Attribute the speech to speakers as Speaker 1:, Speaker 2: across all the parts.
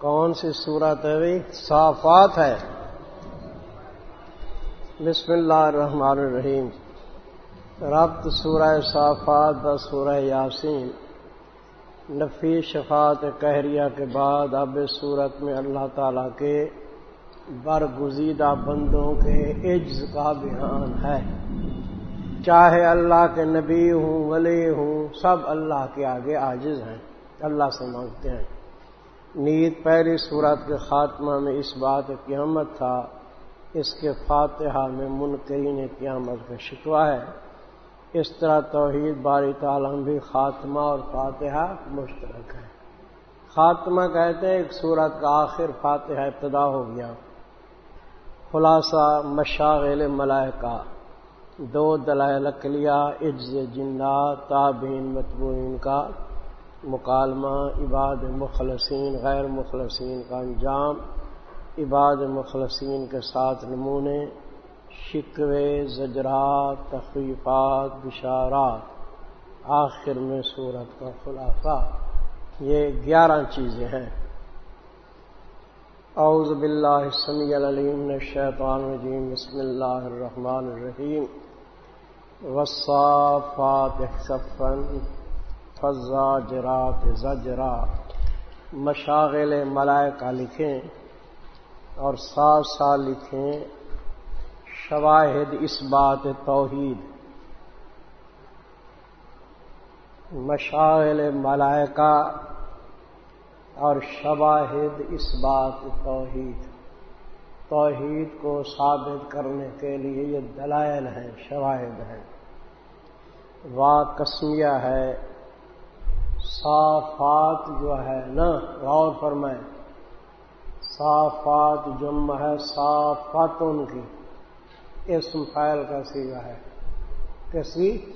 Speaker 1: کون سی صورت ہے بھائی صافات ہے۔ بسم اللہ الرحمن الرحیم۔ ربط سورہ صافات ب سورہ یاسین۔ نفی شفات کہریہ کے بعد اب اس صورت میں اللہ تعالی کے برگزیدہ بندوں کے عجز کا بیان ہے۔ چاہے اللہ کے نبی ہوں، ولی ہوں، سب اللہ کے آگے عاجز ہیں۔ اللہ سے مانگتے ہیں۔ نیت پہلی صورت کے خاتمہ میں اس بات قیامت تھا، اس کے فاتحہ میں منکرین قیامت کا شکوا ہے۔ اس طرح توحید باری تعالم بھی خاتمہ اور فاتحہ مشترک ہے۔ خاتمہ کہتے ہیں ایک صورت کا آخر فاتحہ ابتدا ہو گیا۔ خلاصہ مشاغل ملائکہ، دو دلائل اقلیہ عجز جنات تابین متبوئین کا مکالمہ، عباد مخلصین، غیر مخلصین کا انجام، عباد مخلصین کے ساتھ نمونے، شکوے، زجرات تخریفات بشارات، آخر میں صورت کا خلاصہ۔ یہ گیارہ چیزیں ہیں۔ اعوذ باللہ السمیع العلیم الشیطان الرجیم، بسم اللہ الرحمن الرحیم۔ وصافات صفن فضا جرات زجرا۔ مشاغل ملائکہ لکھیں اور ساتھ ساتھ لکھیں۔ شواہد اس بات توحید۔ مشاغل ملائکہ اور شواہد اس بات توحید۔ توحید کو ثابت کرنے کے لیے یہ دلائل ہیں، شواہد ہیں۔ وا کسمیہ ہے صافات جو ہے نا، غور فرمائیں۔ صافات جم ہے صافات ان کی۔ اسم فائل کا سیگا ہے۔ کسی؟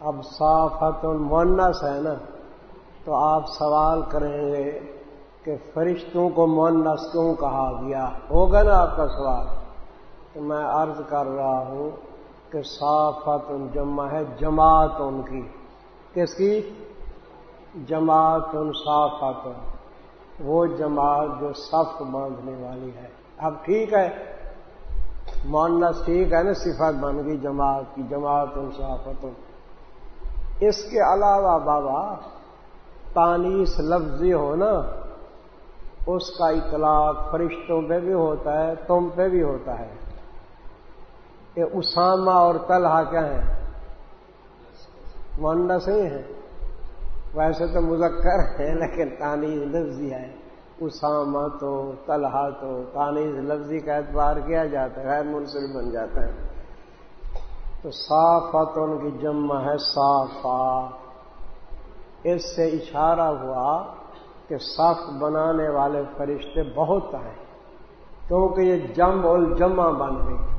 Speaker 1: اب صافت مونس ہے نا، تو آپ سوال کریں گے کہ فرشتوں کو مونس کیوں کہا گیا؟ ہوگا نا آپ کا سوال۔ تو میں عرض کر رہا ہوں کہ صافت جمع ہے جماعت ان کی۔ کس کی؟ جماعت صافت وہ جماعت جو صف باندھنے والی ہے۔ اب ٹھیک ہے۔ مونس ٹھیک ہے نا، صفت بن گئی جماعت کی، جماعت صافت اس کے علاوہ بابا تانیس لفظی ہو نا، اس کا اطلاق فرشتوں پہ بھی ہوتا ہے، تم پہ بھی ہوتا ہے۔ یہ اسامہ اور طلحہ کیا ہیں؟ مونس نہیں ہے۔ ویسے تو مذکر ہے، لیکن تانیز لفظی ہے۔ اسامہ تو، طلحہ تو، تانیز لفظی کا اعتبار کیا جاتا ہے منصر بن جاتا ہے۔ تو صافت ان کی جمع ہے، صافا۔ اس سے اشارہ ہوا کہ صاف بنانے والے فرشتے بہت ہیں کیونکہ یہ جم الجمع بن گئی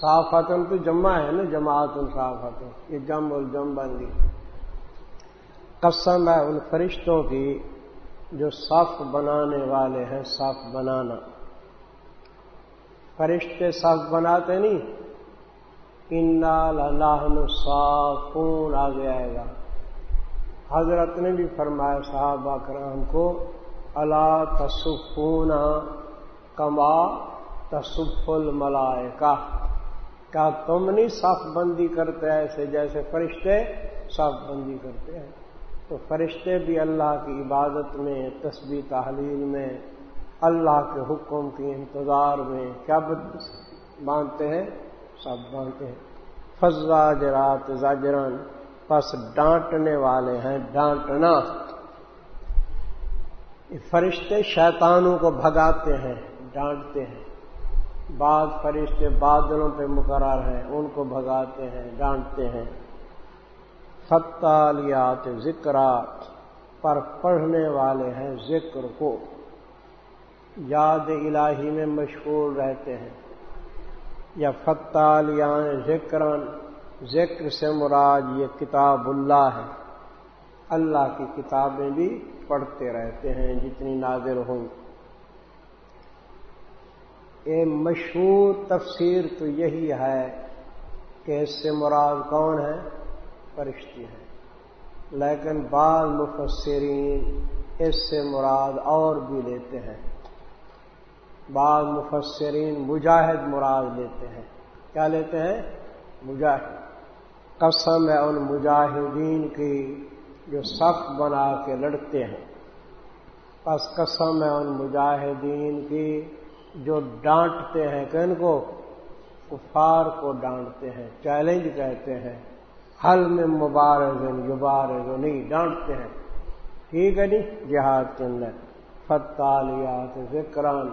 Speaker 1: صافتن تو جمع ہے نا جماعت صافت یہ جم الجم بن گئی قسم ہے ان فرشتوں کی جو صف بنانے والے ہیں، صف بنانا۔ فرشتے صف بناتے نہیں۔ ان صافون۔ آگے آئے گا۔ حضرت نے بھی فرمایا صاحب کرام کو اللہ تصفون کما تصف الملائکہ کیا تم نہیں صف بندی کرتے ایسے جیسے فرشتے صف بندی کرتے ہیں؟ تو فرشتے بھی اللہ کی عبادت میں، تسبیح، تحلیل میں، اللہ کے حکم کی انتظار میں کیا مانتے ہیں؟ سب مانتے ہیں۔ فضا جرات زاجرن پس ڈانٹنے والے ہیں، ڈانٹنا۔ فرشتے شیطانوں کو بھگاتے ہیں، ڈانٹتے ہیں۔ بعض فرشتے بادلوں پہ مقرر ہیں، ان کو بھگاتے ہیں ڈانٹتے ہیں۔ فتالیات، ذکرات پر پڑھنے والے ہیں ذکر کو۔ یاد الہی میں مشہور رہتے ہیں۔ یا فتالیان ذکرن ذکر سے مراد یہ کتاب اللہ ہے۔ اللہ کی کتابیں بھی پڑھتے رہتے ہیں جتنی نازر ہوں۔ یہ مشہور تفسیر تو یہی ہے کہ اس سے مراد کون ہے؟ فرشتی ہیں۔ لیکن بعض مفسرین اس سے مراد اور بھی لیتے ہیں۔ بعض مفسرین مجاہد مراد لیتے ہیں۔ کیا لیتے ہیں؟ مجاہد۔ قسم ہے ان مجاہدین کی جو صف بنا کے لڑتے ہیں۔ بس قسم ہے ان مجاہدین کی جو ڈانٹتے ہیں، کہ ان کو کفار کو ڈانٹتے ہیں، چیلنج کہتے ہیں۔ حل میں مبارک یبارک نہیں، ڈانٹتے ہیں۔ ٹھیک ہے جی جہاد کے اندر۔ فتالیات ذکران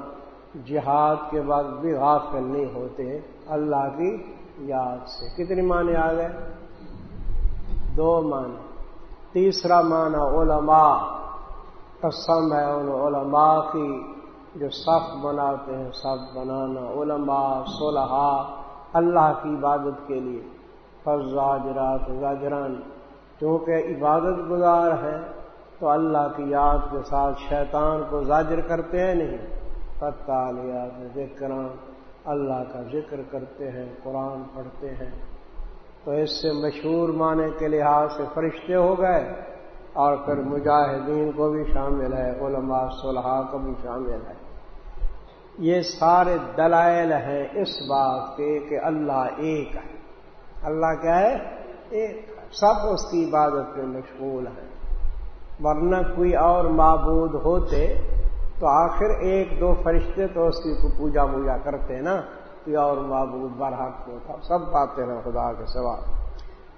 Speaker 1: جہاد کے وقت بھی غافل نہیں ہوتے۔ اللہ کی یاد سے۔ کتنی معنی آ گئے؟ دو معنی۔ تیسرا معنی علماء۔ قسم ہے ان علماء کی۔ جو صف بناتے ہیں، صف بنانا، علماء، صلحاء، اللہ کی عبادت کے لیے۔ فضاجرات زاجران، چونکہ عبادت گزار ہیں، تو اللہ کی یاد کے ساتھ شیطان کو زاجر کرتے ہیں نہیں۔ فتالیات ذکر اللہ کا ذکر کرتے ہیں، قرآن پڑھتے ہیں۔ تو اس سے مشہور معنی کے لحاظ سے فرشتے ہو گئے، اور پھر مجاہدین کو بھی شامل ہے، علماء، صلحاء کو بھی شامل ہے۔ یہ سارے دلائل ہیں اس بات کے کہ اللہ ایک ہے۔ اللہ کیا ہے؟ ایک سب اس کی عبادت پہ مشغول ہیں۔ ورنہ کوئی اور معبود ہوتے تو آخر ایک دو فرشتے تو اس کی پوجا ووجا کرتے نا۔ کوئی اور معبود برحق کو تھا۔ سب پاتے نا خدا کے سوا۔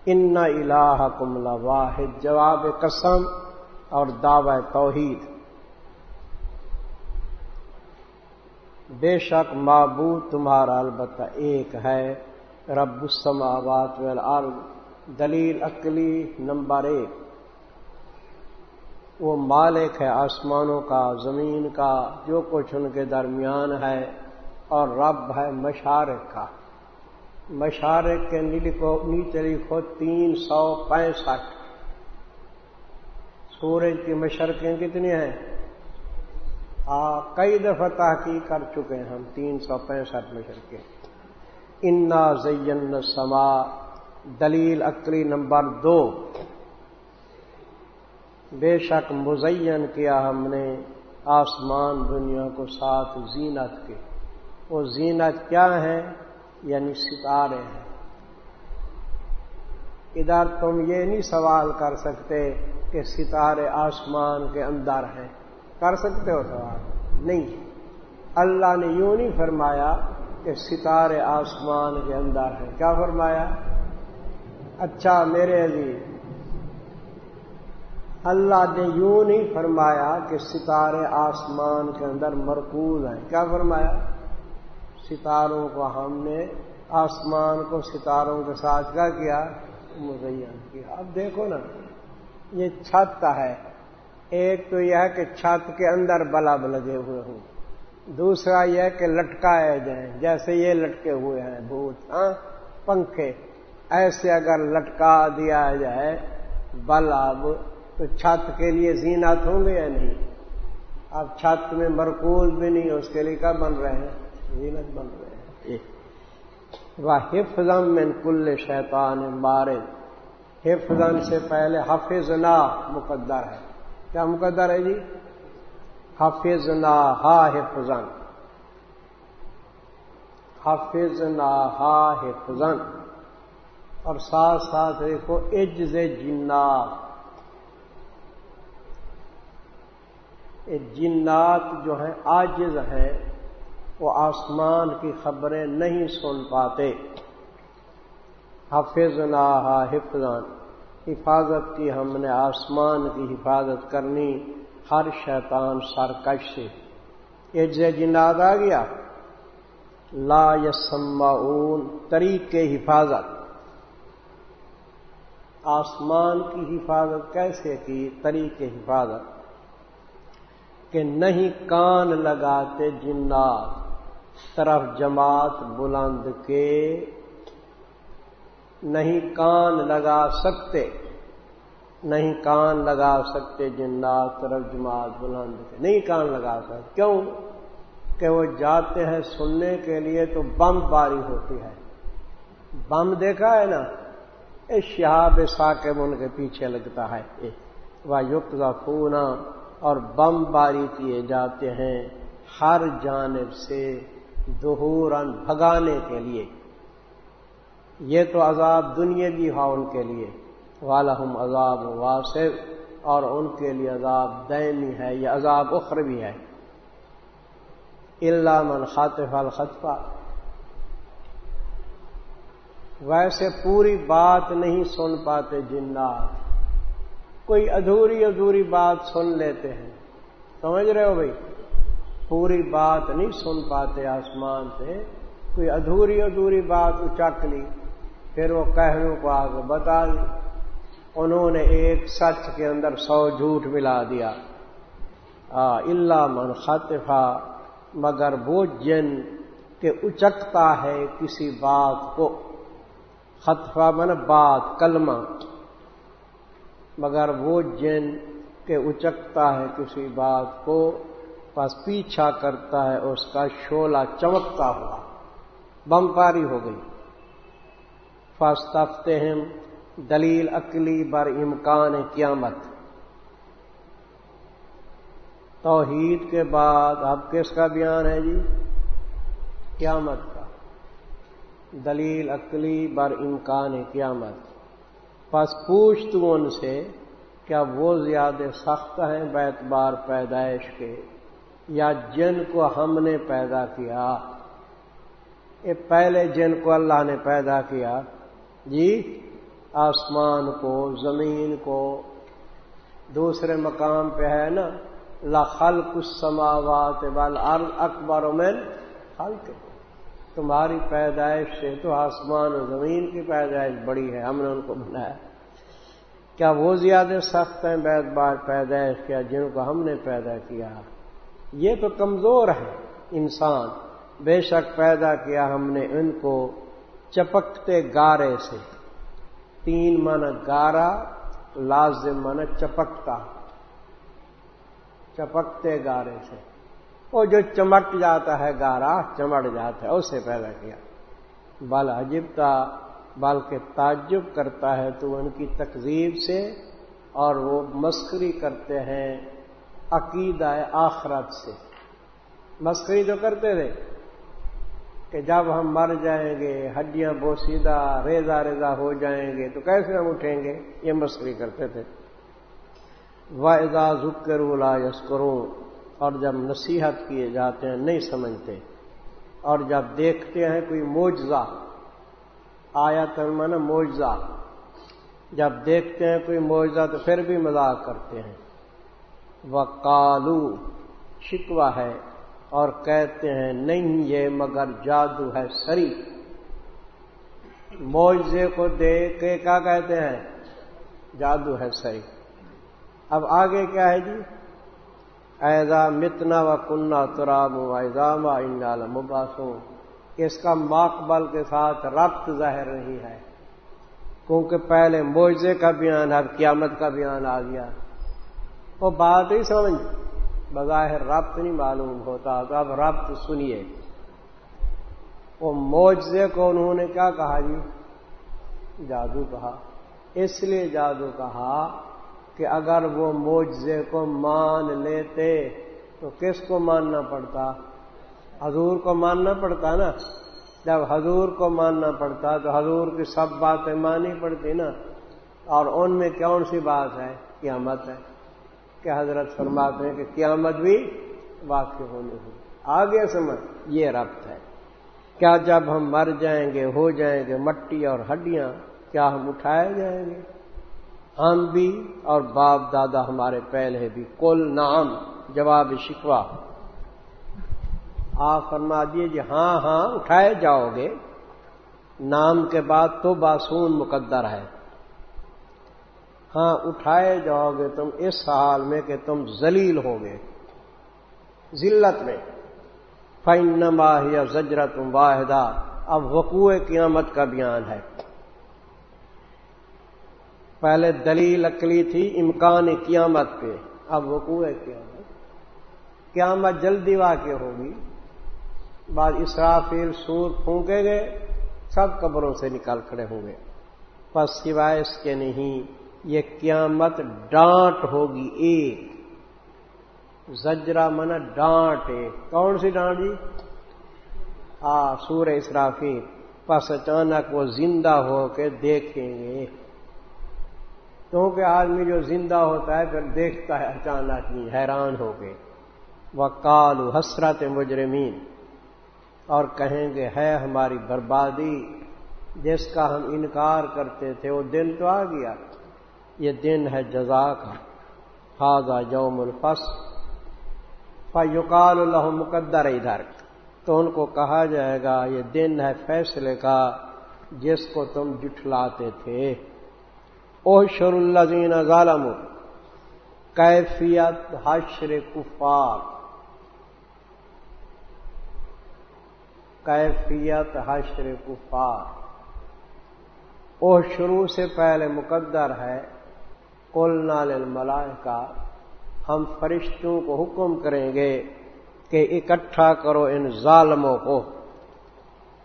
Speaker 1: ان الہ کملا واحد جواب قسم اور دعوی توحید۔ بے شک معبود تمہارا البتہ ایک ہے، رب السماوات والارض، دلیل عقلی نمبر ایک۔ وہ مالک ہے آسمانوں کا، زمین کا، جو کچھ ان کے درمیان ہے، اور رب ہے مشارق کا۔ مشارق کے نیچے لکھو تین سو پینسٹھ۔ سورج کی مشرقیں کتنی ہیں؟ ہاں، کئی دفعہ تحقیق کر چکے ہیں ہم، تین سو پینسٹھ مشرقیں انا زین سما دلیل اکلی نمبر دو۔ بے شک مزین کیا ہم نے آسمان دنیا کو ساتھ زینت کے۔ وہ زینت کیا ہے؟ یعنی ستارے ہیں۔ ادھر تم یہ نہیں سوال کر سکتے کہ ستارے آسمان کے اندر ہیں۔ کر سکتے ہو سوال؟ نہیں. اللہ نے یوں نہیں فرمایا کہ ستارے آسمان کے اندر ہیں. کیا فرمایا؟ اچھا میرے عزیز، اللہ نے یوں نہیں فرمایا کہ ستارے آسمان کے اندر مرکوز ہیں. کیا فرمایا؟ ستاروں کو ہم نے آسمان کو ستاروں کے ساتھ کیا؟ کیا مزین کیا. اب دیکھو نا، یہ چھت ہے. ایک تو یہ ہے کہ چھت کے اندر بلب لگے ہوئے ہوں دوسرا یہ کہ لٹکائے جائیں جیسے یہ لٹکے ہوئے ہیں بھوت ہاں پنکھے ایسے اگر لٹکا دیا جائے بلب تو چھت کے لیے زینت ہوں گے یا نہیں؟ اب چھت میں مرکوز بھی نہیں اس کے لیے کیا بن رہے ہیں؟ زینت بن رہے ہیں۔ وہ حفظم میں کل شیطان مارے۔ حفظن سے پہلے حفظ نا مقدر ہے۔ کیا مقدر ہے جی؟ حفظ نا ہا حفظن حفظ نا ہا حفظن اور ساتھ ساتھ دیکھو، اجز جنات۔ جنات جو ہیں آجز ہیں، وہ آسمان کی خبریں نہیں سن پاتے۔ حفظ نہ حفظان حفاظت کی، ہم نے آسمان کی حفاظت کرنی، ہر شیطان سرکش سے۔ یہ جنات آ گیا؟ لا یسمعون طریق حفاظت۔ آسمان کی حفاظت کیسے کی؟ طریق حفاظت۔ کہ نہیں کان لگاتے جنات، طرف جماعت بلند کے نہیں کان لگا سکتے، نہیں کان لگا سکتے جنات طرف جماعت بلند کے۔ نہیں کان لگا سکتے۔ کیوں؟ کہ وہ جاتے ہیں سننے کے لیے تو بم باری ہوتی ہے۔ بم دیکھا ہے نا؟ اس شہاب ساکب ان کے پیچھے لگتا ہے۔ وہ یقا اور بم باری کیے جاتے ہیں ہر جانب سے دہورن بھگانے کے لیے۔ یہ تو عذاب دنیا بھی ہوا ان کے لیے۔ والم عذاب واسف اور ان کے لیے عذاب دینی ہے، یہ عذاب اخر بھی ہے۔ اللہ من خاطف الخطفہ ویسے پوری بات نہیں سن پاتے جنات۔ کوئی ادھوری ادھوری بات سن لیتے ہیں۔ سمجھ رہے ہو بھائی؟ پوری بات نہیں سن پاتے آسمان سے۔ کوئی ادھوری ادھوری بات اچک لی۔ پھر وہ کہنوں کو آگے بتا دی انہوں نے ایک سچ کے اندر سو جھوٹ ملا دیا۔ اللہ من خطفا مگر وہ جن کے اچکتا ہے کسی بات کو۔ خطفہ من بات، کلمہ۔ مگر وہ جن کے اچکتا ہے کسی بات کو، پس پیچھا کرتا ہے، اس کا شولا چمکتا ہوا، بمپاری ہو گئی۔ فس تفتے ہیں دلیل اکلی بر امکان قیامت۔ توحید کے بعد اب کس کا بیان ہے جی؟ قیامت کا۔ دلیل اکلی بر امکان قیامت۔ پس پوچھ تو ان سے کیا وہ زیادہ سخت ہیں بیت بار پیدائش کے یا جن کو ہم نے پیدا کیا؟ یہ پہلے جن کو اللہ نے پیدا کیا جی آسمان کو، زمین کو، دوسرے مقام پہ ہے نا لخل کچھ سماوات اکبر من خلق تمہاری پیدائش سے تو آسمان و زمین کی پیدائش بڑی ہے، ہم نے ان کو بنایا۔ کیا وہ زیادہ سخت ہیں بیت بار پیدائش کیا، جن کو ہم نے پیدا کیا؟ یہ تو کمزور ہے انسان۔ بے شک پیدا کیا ہم نے ان کو۔ چپکتے گارے سے۔ تین من گارا، لازم من چپکتا۔ چپکتے گارے سے۔ وہ جو چمک جاتا ہے گارا چمٹ جاتا ہے، اسے پیدا کیا۔ بل عجبتا بلکہ تعجب کرتا ہے تو ان کی تقزیب سے اور وہ مسکری کرتے ہیں عقیدہ آخرت سے۔ مسکری تو کرتے تھے۔ کہ جب ہم مر جائیں گے، ہڈیاں بوسیدہ ریزا ریزا ہو جائیں گے، تو کیسے ہم اٹھیں گے؟ یہ مسکری کرتے تھے۔ واحض ذکر لا یسکروں اور جب نصیحت کیے جاتے ہیں، نہیں سمجھتے۔ اور جب دیکھتے ہیں کوئی موجزہ آیا من موجزہ جب دیکھتے ہیں کوئی موجزہ تو پھر بھی مذاق کرتے ہیں۔ وہ کالو شکوا ہے۔ اور کہتے ہیں، نہیں، یہ مگر جادو ہے سری۔ موجے کو دیکھ کے کیا کہتے ہیں؟ جادو ہے سری۔ اب آگے کیا ہے جی؟ ایزا متنا و کنہ تراب و ایزام انجال مباسوں اس کا ماقبل کے ساتھ ربط ظاہر نہیں ہے۔ کیونکہ پہلے موجے کا بیان، اب قیامت کا بیان آ گیا۔ وہ بات ہی سمجھ۔ بظاہر ربط نہیں معلوم ہوتا۔ تو اب ربط سنیے۔ وہ موجے کو انہوں نے کیا کہا جی؟ جادو کہا۔ اس لیے جادو کہا کہ اگر وہ موجے کو مان لیتے تو کس کو ماننا پڑتا؟ حضور کو ماننا پڑتا نا۔ جب حضور کو ماننا پڑتا تو حضور کی سب باتیں مانی پڑتی نا۔ اور ان میں کون سی بات ہے؟ قیامت ہے۔ کہ حضرت فرماتے ہیں کہ قیامت بھی واقع ہونے ہوئی آگے سمجھ، یہ ربط ہے۔ کیا جب ہم مر جائیں گے، ہو جائیں گے، مٹی اور ہڈیاں، کیا ہم اٹھائے جائیں گے؟ ہم بھی اور باپ دادا ہمارے پہلے بھی۔ کل نام جواب شکوا آپ فرما دیے جی ہاں ہاں اٹھائے جاؤ گے۔ نام کے بعد تو باسون مقدر ہے۔ ہاں اٹھائے جاؤ گے تم اس حال میں کہ تم ذلیل ہو گے۔ ذلت میں۔ فن یا زجرت واحدہ اب وقوع قیامت کا بیان ہے۔ پہلے دلیل اکلی تھی امکان قیامت پہ۔ اب وقوع قیامت۔ قیامت جلدی واقع ہوگی۔ بعد اسرافیل سور پھونکے گئے۔ سب قبروں سے نکال کھڑے ہوں گے۔ بس سوائے اس کے نہیں۔ یہ قیامت ڈانٹ ہوگی ایک۔ زجرا من ڈانٹے۔ کون سی ڈانٹ جی؟ آ سور اسرافی پس اچانک وہ زندہ ہو کے دیکھیں گے۔ کیونکہ آدمی جو زندہ ہوتا ہے، پھر دیکھتا ہے اچانک ہی، حیران ہو کے۔ وہ کالو حسرت مجرمین۔ اور کہیں گے، ہے ہماری بربادی۔ جس کا ہم انکار کرتے تھے، وہ دن تو آ گیا۔ یہ دن ہے جزا کا خاضا یوم الفس فیوکال اللہ مقدر ادھر۔ تو ان کو کہا جائے گا، یہ دن ہے فیصلے کا، جس کو تم جٹلاتے تھے۔ او شر الزین ظالم کیفیت حشر کفار۔ کیفیت حشر کفار۔ او شروع سے پہلے مقدر ہے۔ کل نال کا ہم فرشتوں کو حکم کریں گے کہ اکٹھا کرو ان ظالموں کو۔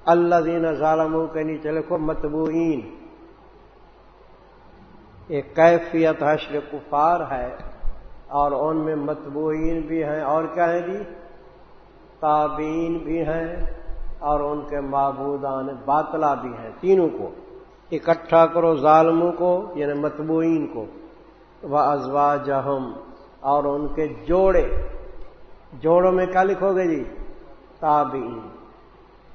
Speaker 1: اللہ دین ظالموں کے نیچے لکھو متبوئین ایک کیفیت حشر کفار ہے اور ان میں متبوئین بھی ہیں۔ اور کیا ہیں جی؟ تابین بھی ہیں اور ان کے معبودان باطلا بھی ہیں۔ تینوں کو۔ اکٹھا کرو ظالموں کو یعنی متبوئین کو۔ وہ ازوا جہم اور ان کے جوڑے۔ جوڑوں میں کیا لکھو گے جی؟ تابین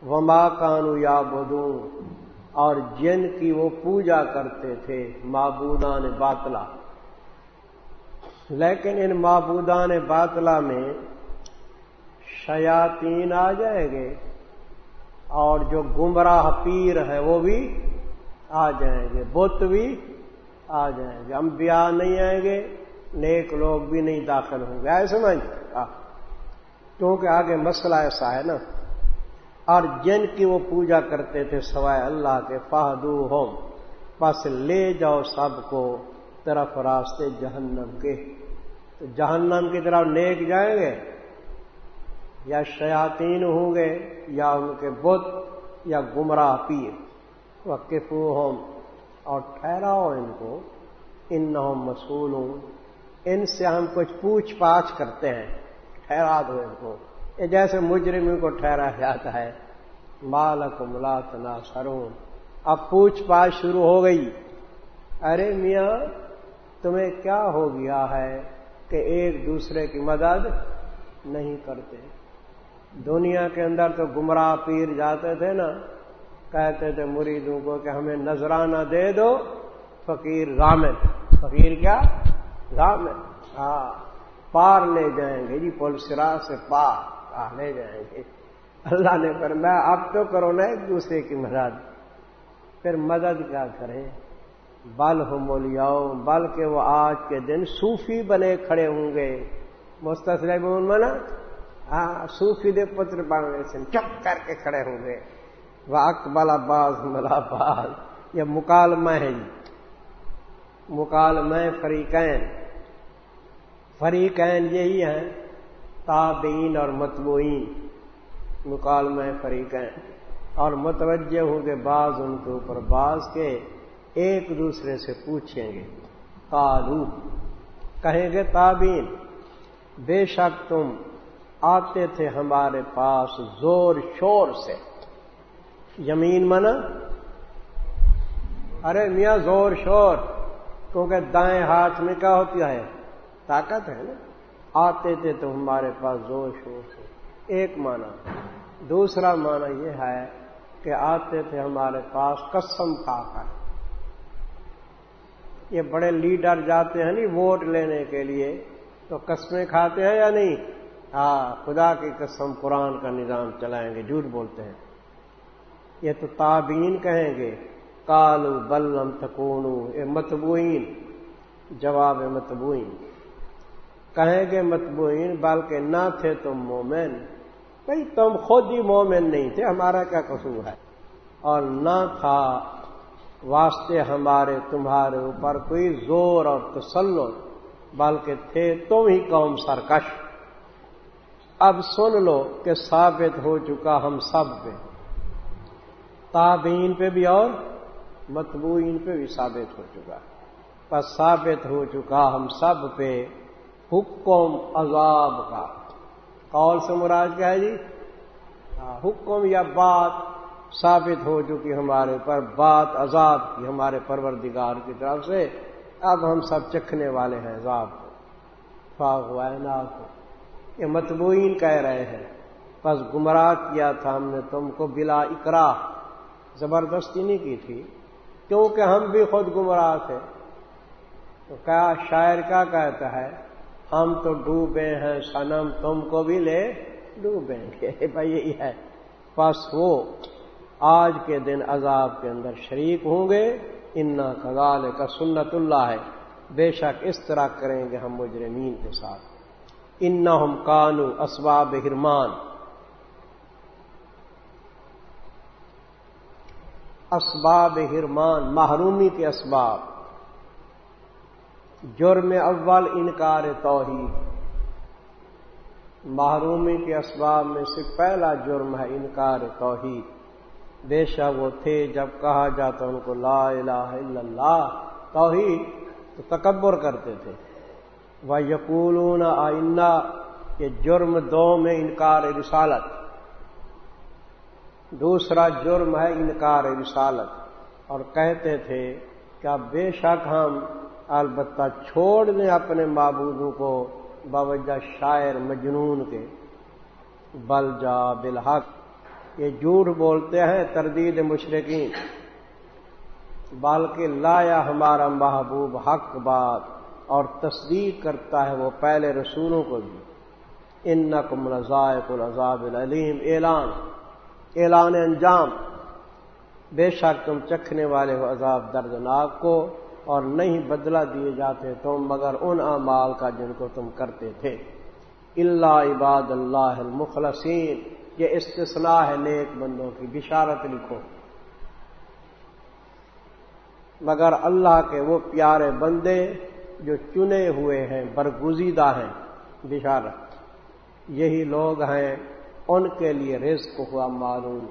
Speaker 1: وما کانو یا بدوں اور جن کی وہ پوجا کرتے تھے، معبودان باطلا۔ لیکن ان معبودان باطلا میں شیاتین آ جائیں گے، اور جو گمراہ پیر ہیں وہ بھی آ جائیں گے۔ بت بھی آ جائیں گے۔ انبیاء نہیں آئیں گے، نیک لوگ بھی نہیں داخل ہوں گے۔ ایسے سمجھ؟ کیونکہ آگے مسئلہ ایسا ہے نا۔ اور جن کی وہ پوجا کرتے تھے سوائے اللہ کے فہدو ہوم بس لے جاؤ سب کو طرف راستے جہنم کے۔ تو جہنم کی طرف نیک جائیں گے؟ یا شیاتین ہوں گے، یا ان کے بت، یا گمراہ پیر وہ کفو ہوم اور ٹھہراؤ ان کو ان مسول ہوں ان سے ہم کچھ پوچھ پاچھ کرتے ہیں، ٹھہرا دو ان کو۔ یہ جیسے مجرم کو ٹھہرا جاتا ہے۔ مالک ملات نا سرون اب پوچھ پاچھ شروع ہو گئی۔ ارے میاں، تمہیں کیا ہو گیا ہے کہ ایک دوسرے کی مدد نہیں کرتے؟ دنیا کے اندر تو گمراہ پیر جاتے تھے نا۔ کہتے تھے مریدوں کو کہ ہمیں نذرانہ دے دو، فقیر رامن فقیر کیا؟ رامن ہاں پار لے جائیں گے۔ جی پولسرا سے پار۔ ہاں، لے جائیں گے۔ اللہ نے فرمایا، اب تو کرو نا ایک دوسرے کی مدد۔ پھر مدد کیا کریں؟ بل ہو مولیاؤ بل کے وہ آج کے دن صوفی بنے کھڑے ہوں گے۔ مستثر منا۔ ہاں صوفی دے پتر بننے سے چپ کر کے کھڑے ہوں گے۔ وہ اکبل عباس ملا باز یہ مکالمہ ہے جی۔ مکالمہ فریقین۔ فریقین یہی ہیں، تابعین اور متبوئین مکالمہ فریقین۔ اور متوجہ ہوں گے بعض ان کے اوپر، بعض کے ایک دوسرے سے پوچھیں گے۔ کالو کہیں گے تابین بے شک تم آتے تھے ہمارے پاس زور شور سے۔ یمین منا ارے میاں زور شور، کیونکہ دائیں ہاتھ میں کیا ہوتی ہے؟ طاقت ہے نا؟ آتے تھے تو ہمارے پاس زور شور سے ایک معنی دوسرا معنی یہ ہے کہ آتے تھے ہمارے پاس قسم کھا کر۔ یہ بڑے لیڈر جاتے ہیں نہیں ووٹ لینے کے لیے، تو قسمیں کھاتے ہیں یا نہیں؟ ہاں خدا کی قسم قرآن کا نظام چلائیں گے، جھوٹ بولتے ہیں۔ یہ تو تابین کہیں گے۔ کالو بلم تکونو اے متبوئین، جواب متبوئین۔ کہیں گے متبوئین، بلکہ نہ تھے تم مومن۔ بھائی تم خود ہی مومن نہیں تھے، ہمارا کیا قصور ہے؟ اور نہ تھا واسطے ہمارے تمہارے اوپر کوئی زور اور تسلط، بلکہ تھے تم ہی قوم سرکش۔ اب سن لو کہ ثابت ہو چکا ہم سب پہ۔ تابین پہ بھی اور متبوئین پہ بھی ثابت ہو چکا بس ثابت ہو چکا ہم سب پہ حکم عذاب کا۔ قول سے مراد کیا ہے جی؟ ہاں، حکم یا بات ثابت ہو چکی ہمارے پر، بات عذاب کی ہمارے پروردگار کی طرف سے۔ اب ہم سب چکھنے والے ہیں عذاب کو۔ فاغ کو۔ یہ متبوئین کہہ رہے ہیں۔ بس گمراہ کیا تھا ہم نے تم کو بلا اکرا زبردستی نہیں کی تھی، کیونکہ ہم بھی خود گمراہ تھے۔ تو کیا شاعر کیا کہتا ہے، ہم تو ڈوبے ہیں سنم تم کو بھی لے ڈوبیں گے۔ بھائی، یہی ہے۔ بس وہ آج کے دن عذاب کے اندر شریک ہوں گے۔ انا کزال کا سنت اللہ ہے بے شک اس طرح کریں گے ہم مجرمین کے ساتھ۔ ان ہم کانو اسباب ہرمان اسباب ہرمان محرومی کے اسباب۔ جرم اول، انکار توحید۔ محرومی کے اسباب میں سے پہلا جرم ہے انکار توحید۔ بے شک وہ تھے جب کہا جاتا ان کو لا الہ الا اللہ، توحید تو تکبر کرتے تھے۔ وہ یقولون آئندہ یہ جرم دو میں انکار رسالت۔ دوسرا جرم ہے انکار رسالت۔ اور کہتے تھے کہ بے شک ہم البتہ چھوڑ دیں اپنے معبودوں کو باوجہ شاعر مجنون کے۔ بل جا بالحق۔ یہ جھوٹ بولتے ہیں تردید مشرقین۔ بلکہ لایا ہمارا محبوب حق بات اور تصدیق کرتا ہے وہ پہلے رسولوں کو بھی۔ ان نقم رضائق العذاب العلیم۔ اعلان۔ اعلان انجام۔ بے شک تم چکھنے والے ہو عذاب دردناک کو اور نہیں بدلا دیے جاتے تم مگر ان اعمال کا جن کو تم کرتے تھے۔ اللہ عباد اللہ المخلصین۔ یہ استثناء ہے نیک بندوں کی، بشارت لکھو۔ مگر اللہ کے وہ پیارے بندے جو چنے ہوئے ہیں، برگزیدہ ہیں۔ بشارت۔ یہی لوگ ہیں ان کے لیے رزق ہوا معلوم۔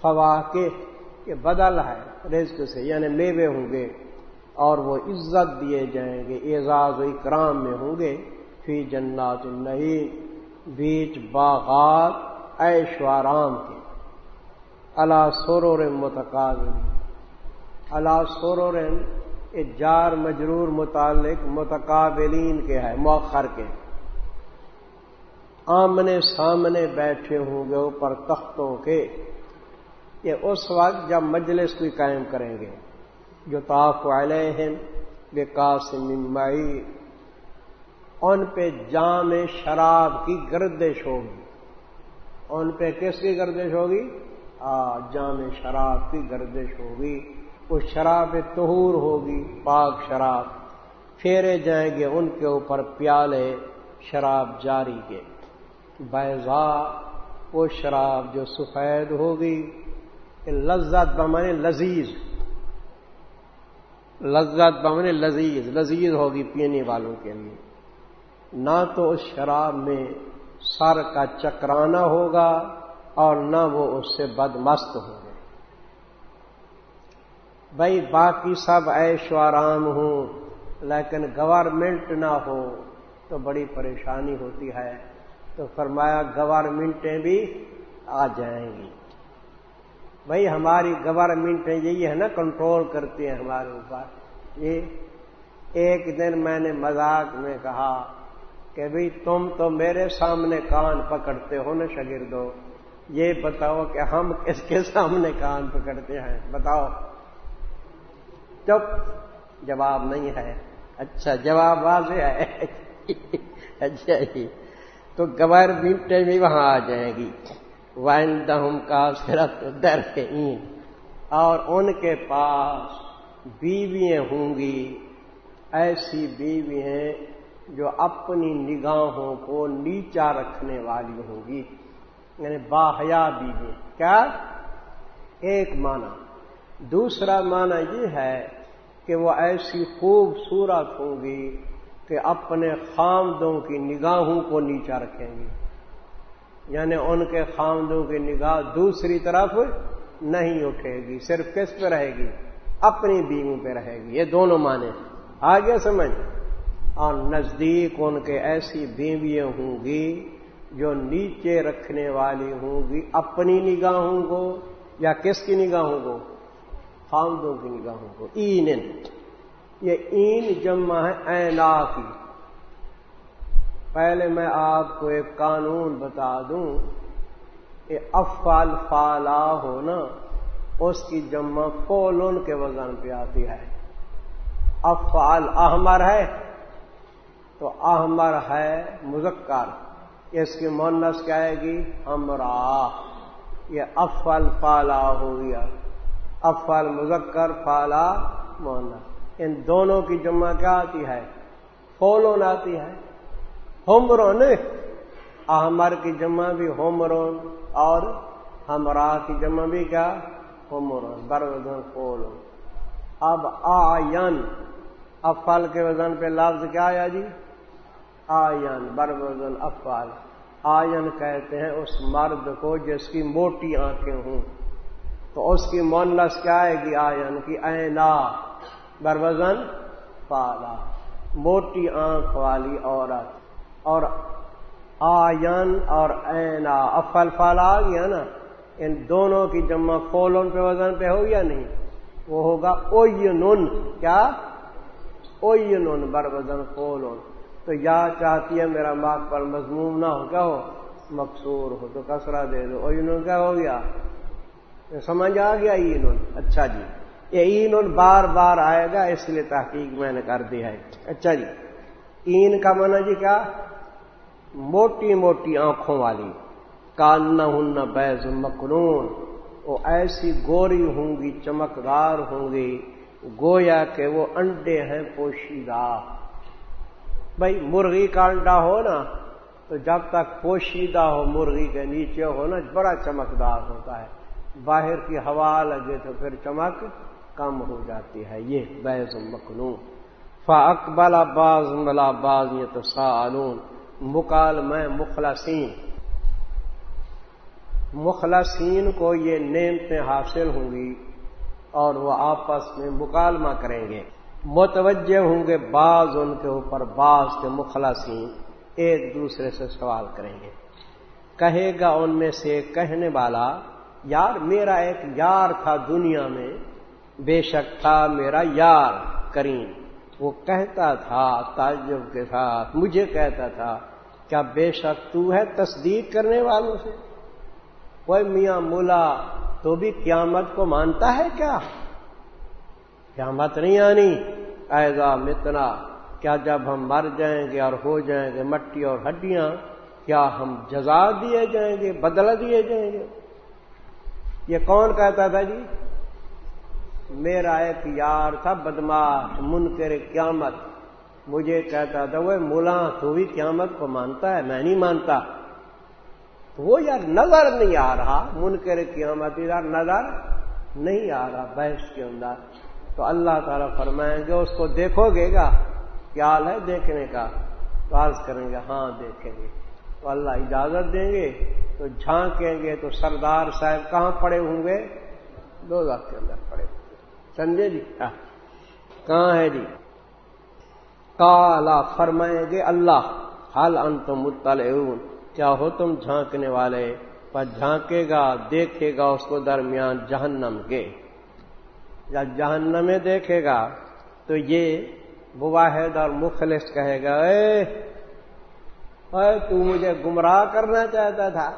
Speaker 1: فوا کے بدل ہے رزق سے یعنی میوے ہوں گے اور وہ عزت دیے جائیں گے، اعزاز و اکرام میں ہوں گے۔ فی جنات نہیں بیچ باغات ایشوارام کے۔ اللہ سورور متقابل۔ اللہ سورور جار مجرور متعلق متقابلین کے ہے موخر کے۔ آمنے سامنے بیٹھے ہوں گے اوپر تختوں کے، یہ اس وقت جب مجلس بھی قائم کریں گے۔ جو تاف علیہم بے مائی ان پہ جام شراب کی گردش ہوگی۔ ان پہ کس کی گردش ہوگی؟ آ، جام شراب کی گردش ہوگی۔ وہ شراب تہور ہوگی، پاک شراب۔ پھیرے جائیں گے ان کے اوپر پیالے شراب جاری کے۔ بیضا وہ شراب جو سفید ہوگی لذت بمانے لذیذ۔ لذت بمانے لذیذ لذیذ ہوگی پینے والوں کے لیے۔ نہ تو اس شراب میں سر کا چکرانا ہوگا اور نہ وہ اس سے بدمست ہوں گے بھائی باقی سب ایش و آرام ہوں، لیکن گورنمنٹ نہ ہو تو بڑی پریشانی ہوتی ہے۔ تو فرمایا گورنمنٹیں بھی آ جائیں گی۔ بھائی ہماری گورنمنٹیں یہی ہے نا، کنٹرول کرتی ہیں ہمارے اوپر۔ یہ ایک دن میں نے مذاق میں کہا کہ بھئی تم تو میرے سامنے کان پکڑتے ہو نا شگردو یہ بتاؤ کہ ہم کس کے سامنے کان پکڑتے ہیں؟ بتاؤ۔ چپ۔ جواب نہیں ہے۔ اچھا جواب واضح ہے۔ اچھا جی۔ تو گورنمنٹیں بھی وہاں آ جائیں گی۔ وائن کا صرف در اور ان کے پاس بیویاں ہوں گی۔ ایسی بیوی جو اپنی نگاہوں کو نیچا رکھنے والی ہوں گی۔ یعنی باحیا بیوی۔ کیا؟ ایک معنی۔ دوسرا معنی یہ ہے کہ وہ ایسی خوبصورت ہوگی کہ اپنے خامدوں کی نگاہوں کو نیچا رکھیں گی یعنی ان کے خامدوں کی نگاہ دوسری طرف نہیں اٹھے گی، صرف کس پہ رہے گی؟ اپنی بیوی پہ رہے گی۔ یہ دونوں معنی آگے سمجھ۔ اور نزدیک ان کے ایسی بیویاں ہوں گی جو نیچے رکھنے والی ہوں گی اپنی نگاہوں کو، یا کس کی نگاہوں کو؟ خامدوں کی نگاہوں کو۔ این یہ این جمع ہے اینا کی۔ پہلے میں آپ کو ایک قانون بتا دوں کہ افال فالا ہو نا اس کی جمع فولون کے وزن پہ آتی ہے۔ افعال احمر ہے تو احمر ہے مذکر۔ اس کی مونس کیا آئے گی جی؟ ہمرا یہ افل فالا ہو گیا۔ افل مذکر فالا مونس ان دونوں کی جمع کیا آتی ہے؟ فولون آتی ہے۔ ہومرون احمر کی جمع بھی ہومرون اور ہمرا کی جمع بھی کیا؟ ہومرون بروزن فولون اب آین افل کے وزن پہ لفظ کیا آیا جی؟ آئن بربزن افال آئن کہتے ہیں اس مرد کو جس کی موٹی آنکھیں ہوں۔ تو اس کی مونس کیا آئے گی؟ آئن کی اینا بربزن پالا موٹی آنکھ والی عورت، اور آئن اور اینا افل فال آ گیا نا، ان دونوں کی جمع فولون پہ وزن پہ ہو یا نہیں؟ وہ ہوگا او کیا؟ او بربزن فولون تو یا چاہتی ہے میرا ماں پر مضموم نہ ہو، کیا ہو؟ مقصور ہو، تو کسرا دے دو۔ اور کیا ہو گیا؟ سمجھ آ گیا اینون اچھا جی۔ یہ اینون بار بار آئے گا، اس لیے تحقیق میں نے کر دی ہے۔ اچھا جی این کا من جی کیا؟ موٹی موٹی آنکھوں والی۔ کان ہن بیز مکرون۔ وہ ایسی گوری ہوں گی، چمکدار ہوں گی۔ گویا کہ وہ انڈے ہیں پوشیدہ۔ بھائی، مرغی کا انڈا ہو نا، تو جب تک پوشیدہ ہو، مرغی کے نیچے ہو نا، بڑا چمکدار ہوتا ہے۔ باہر کی ہوا لگے تو پھر چمک کم ہو جاتی ہے، یہ بیز مخنو فا اکبل باز ملا باز یہ تو سالون مکال میں مخلصین۔ مخلصین کو یہ نعمتیں حاصل ہوں گی اور وہ آپس میں مکالمہ کریں گے۔ متوجہ ہوں گے بعض ان کے اوپر، بعض کے مخلصین۔ ایک دوسرے سے سوال کریں گے۔ کہے گا ان میں سے کہنے والا، یار میرا ایک یار تھا دنیا میں۔ بے شک تھا میرا یار کریم۔ وہ کہتا تھا تعجب کے ساتھ، مجھے کہتا تھا، کیا بے شک تو ہے تصدیق کرنے والوں سے؟ کوئی میاں ملا تو بھی قیامت کو مانتا ہے کیا؟ قیامت نہیں آنی۔ ایزا متنا، کیا جب ہم مر جائیں گے اور ہو جائیں گے مٹی اور ہڈیاں، کیا ہم جزا دیے جائیں گے بدلا دیے جائیں گے؟ یہ کون کہتا تھا جی؟ میرا ایک یار تھا بدماش، منکر قیامت۔ مجھے کہتا تھا وہ ملا تو بھی قیامت کو مانتا ہے؟ میں نہیں مانتا۔ تو وہ یار نظر نہیں آ رہا، منکر قیامت یار نظر نہیں آ رہا، بحث کے اندر۔ تو اللہ تعالیٰ فرمائیں گے اس کو دیکھو گے گا، کیا حال ہے دیکھنے کا؟ تو عرض کریں گے ہاں دیکھیں گے۔ تو اللہ اجازت دیں گے، تو جھانکیں گے، تو سردار صاحب کہاں پڑے ہوں گے؟ دو لاکھ کے اندر پڑے۔ ہوں گے سمجھے جی؟ کہاں ہے جی؟ کالا فرمائیں گے اللہ، حل ان مطلع کیا ہو تم جھانکنے والے، پر جھانکے گا، دیکھے گا اس کو درمیان جہنم کے۔ جب جہنم میں دیکھے گا، تو یہ مواحد اور مخلص کہے گا اے، تو مجھے گمراہ کرنا چاہتا تھا۔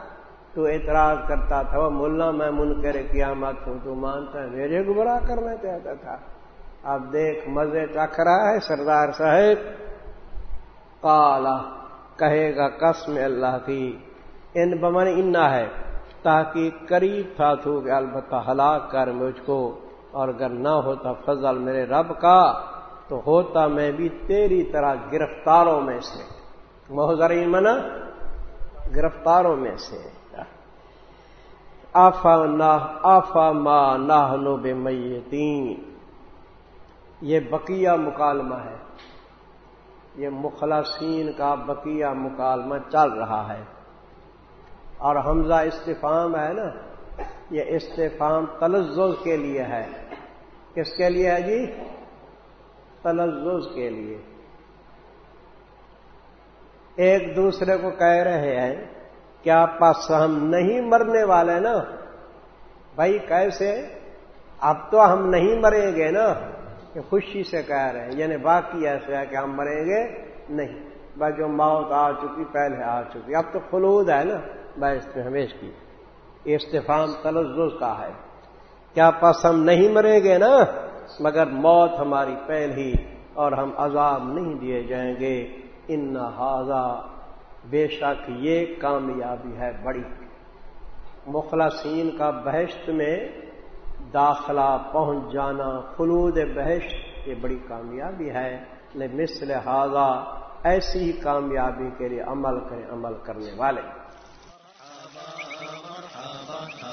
Speaker 1: تو اعتراض کرتا تھا، وہ ملا میں من کرے قیامت ہوں، تو مانتا ہے، میرے گمراہ کرنا چاہتا تھا۔ اب دیکھ، مزے چکھ رہا ہے سردار صاحب۔ کالا کہے گا، قسم اللہ کی۔ ان بمن انا ہے۔ تاکہ قریب تھا تو کہ البتہ ہلاک کر مجھ کو۔ اور اگر نہ ہوتا فضل میرے رب کا، تو ہوتا میں بھی تیری طرح گرفتاروں میں سے۔ محضری منا، گرفتاروں میں سے۔ آفا نہ آفا ماں نہ بے میتین یہ بقیہ مکالمہ ہے۔ یہ مخلصین کا بقیہ مکالمہ چل رہا ہے۔ اور حمزہ استفام ہے نا، یہ استفام تلزل کے لیے ہے۔ کس کے لیے ہے جی؟ تلزز کے لیے۔ ایک دوسرے کو کہہ رہے ہیں کیا پس ہم نہیں مرنے والے نا؟ بھائی کیسے؟ اب تو ہم نہیں مریں گے نا؟ کہ خوشی سے کہہ رہے ہیں یعنی باقی ایسے ہے کہ ہم مریں گے نہیں۔ بھائی جو موت آ چکی، پہلے آ چکی۔ اب تو خلود ہے نا؟ بھائی اس میں ہمیش کی۔ استفام تلزز کا ہے۔ کیا پس ہم نہیں مریں گے نا؟ مگر موت ہماری پہلی اور ہم عذاب نہیں دیے جائیں گے۔ ان ہاضا بے شک یہ کامیابی ہے بڑی۔ مخلصین کا بہشت میں داخلہ پہنچ جانا، خلود بہشت، یہ بڑی کامیابی ہے۔ مثل حاضہ ایسی ہی کامیابی کے لیے عمل کریں، عمل کرنے والے۔